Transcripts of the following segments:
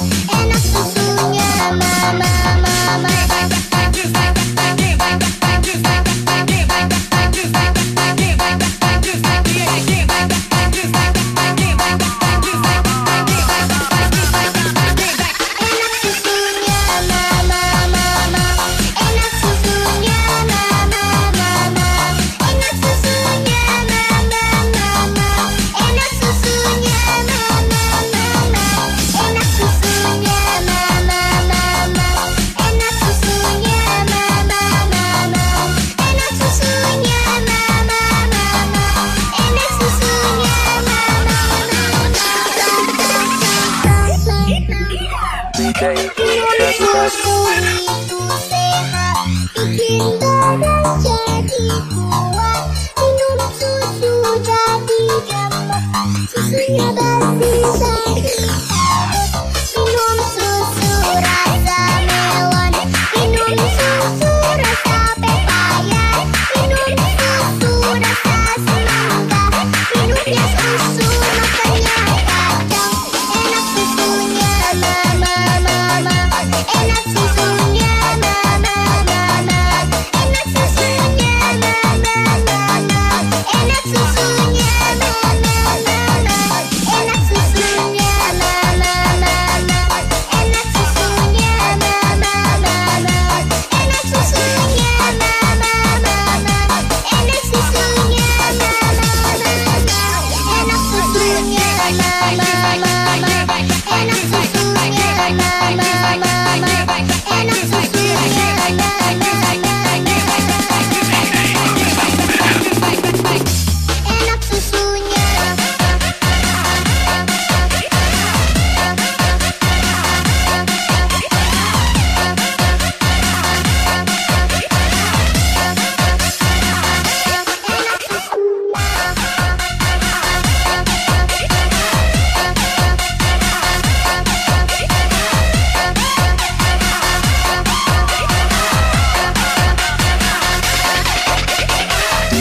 and I'm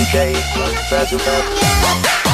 Enak susunya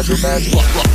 from Badu Badu.